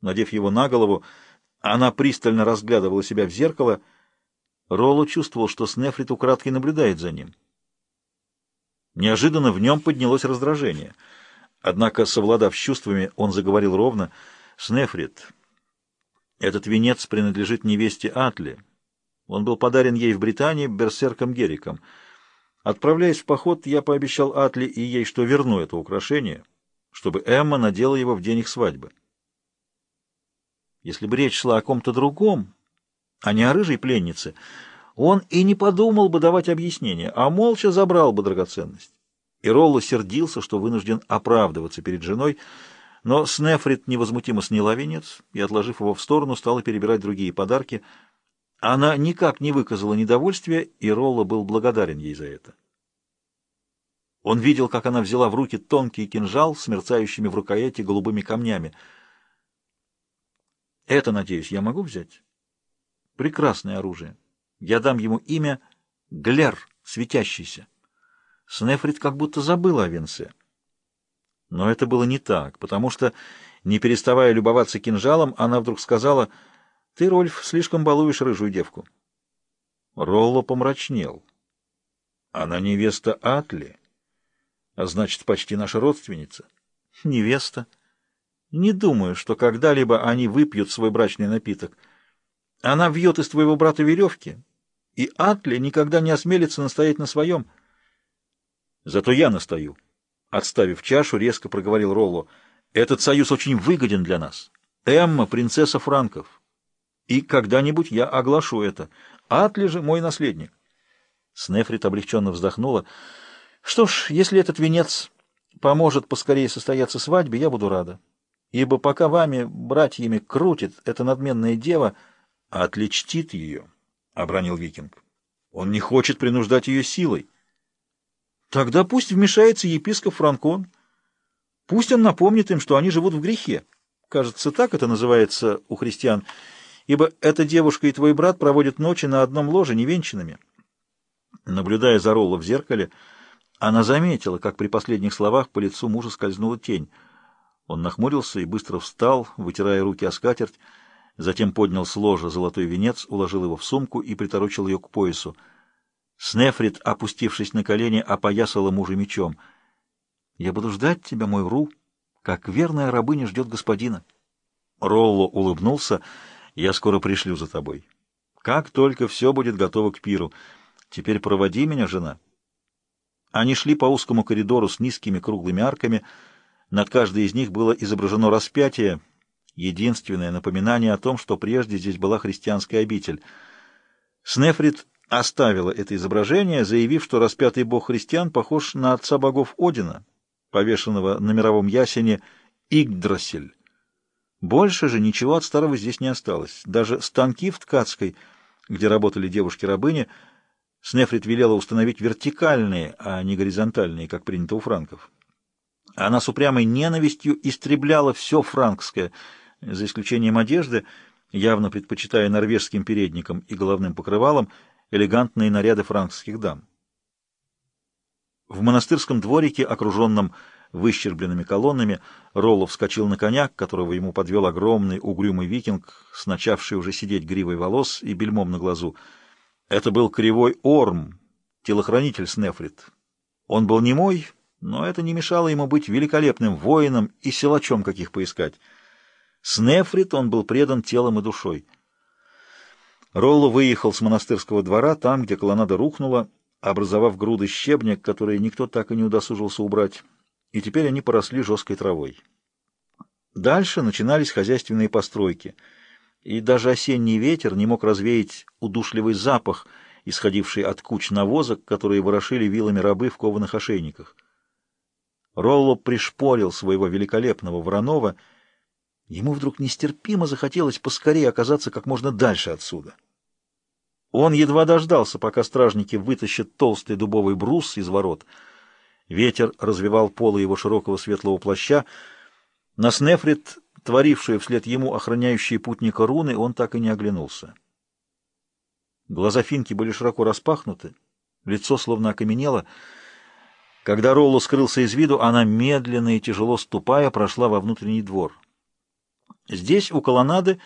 Надев его на голову, она пристально разглядывала себя в зеркало. Ролло чувствовал, что Снефрит украдкой наблюдает за ним. Неожиданно в нем поднялось раздражение. Однако, совладав с чувствами, он заговорил ровно. «Снефрит, этот венец принадлежит невесте Атли. Он был подарен ей в Британии берсерком Гериком. Отправляясь в поход, я пообещал Атли и ей, что верну это украшение, чтобы Эмма надела его в день их свадьбы. Если бы речь шла о ком-то другом, а не о рыжей пленнице, он и не подумал бы давать объяснение, а молча забрал бы драгоценность. И Ролло сердился, что вынужден оправдываться перед женой, но Снефрит невозмутимо сняла венец и, отложив его в сторону, стала перебирать другие подарки. Она никак не выказала недовольствия, и Ролло был благодарен ей за это. Он видел, как она взяла в руки тонкий кинжал с мерцающими в рукояти голубыми камнями — это, надеюсь, я могу взять? Прекрасное оружие. Я дам ему имя Глер, светящийся. Снефрит как будто забыла о венце. Но это было не так, потому что, не переставая любоваться кинжалом, она вдруг сказала, «Ты, Рольф, слишком балуешь рыжую девку». Ролло помрачнел. «Она невеста Атли, а значит, почти наша родственница». «Невеста?» Не думаю, что когда-либо они выпьют свой брачный напиток. Она вьет из твоего брата веревки, и Атли никогда не осмелится настоять на своем. Зато я настаю. Отставив чашу, резко проговорил Ролло. Этот союз очень выгоден для нас. Эмма — принцесса Франков. И когда-нибудь я оглашу это. Атли же мой наследник. Снефрит облегченно вздохнула. Что ж, если этот венец поможет поскорее состояться свадьбе, я буду рада ибо пока вами, братьями, крутит эта надменная дева, отличтит ее, — обронил викинг. Он не хочет принуждать ее силой. Тогда пусть вмешается епископ Франкон. Пусть он напомнит им, что они живут в грехе. Кажется, так это называется у христиан, ибо эта девушка и твой брат проводят ночи на одном ложе невенчанными. Наблюдая за Ролло в зеркале, она заметила, как при последних словах по лицу мужа скользнула тень — он нахмурился и быстро встал, вытирая руки о скатерть, затем поднял с ложа золотой венец, уложил его в сумку и приторочил ее к поясу. Снефрит, опустившись на колени, опоясала мужа мечом. «Я буду ждать тебя, мой Ру, как верная рабыня ждет господина». Ролло улыбнулся. «Я скоро пришлю за тобой. Как только все будет готово к пиру. Теперь проводи меня, жена». Они шли по узкому коридору с низкими круглыми арками, над каждой из них было изображено распятие, единственное напоминание о том, что прежде здесь была христианская обитель. Снефрит оставила это изображение, заявив, что распятый бог христиан похож на отца богов Одина, повешенного на мировом ясене Игдросель. Больше же ничего от старого здесь не осталось. Даже станки в ткацкой, где работали девушки-рабыни, Снефрит велела установить вертикальные, а не горизонтальные, как принято у франков. Она с упрямой ненавистью истребляла все франкское, за исключением одежды, явно предпочитая норвежским передникам и головным покрывалам элегантные наряды франкских дам. В монастырском дворике, окруженном выщербленными колоннами, Роллов вскочил на коня, которого ему подвел огромный угрюмый викинг, с начавший уже сидеть гривой волос и бельмом на глазу. Это был кривой Орм, телохранитель Снефрит. Он был немой, но это не мешало ему быть великолепным воином и силачом, каких поискать. С Нефрит он был предан телом и душой. Ролло выехал с монастырского двора, там, где колоннада рухнула, образовав груды щебня, которые никто так и не удосужился убрать, и теперь они поросли жесткой травой. Дальше начинались хозяйственные постройки, и даже осенний ветер не мог развеять удушливый запах, исходивший от куч навозок, которые ворошили вилами рабы в кованых ошейниках. Ролло пришпорил своего великолепного Воронова. Ему вдруг нестерпимо захотелось поскорее оказаться как можно дальше отсюда. Он едва дождался, пока стражники вытащат толстый дубовый брус из ворот. Ветер развивал полы его широкого светлого плаща. На Снефрит, творившую вслед ему охраняющие путника руны, он так и не оглянулся. Глаза Финки были широко распахнуты, лицо словно окаменело — когда Ролло скрылся из виду, она, медленно и тяжело ступая, прошла во внутренний двор. Здесь, у колоннады,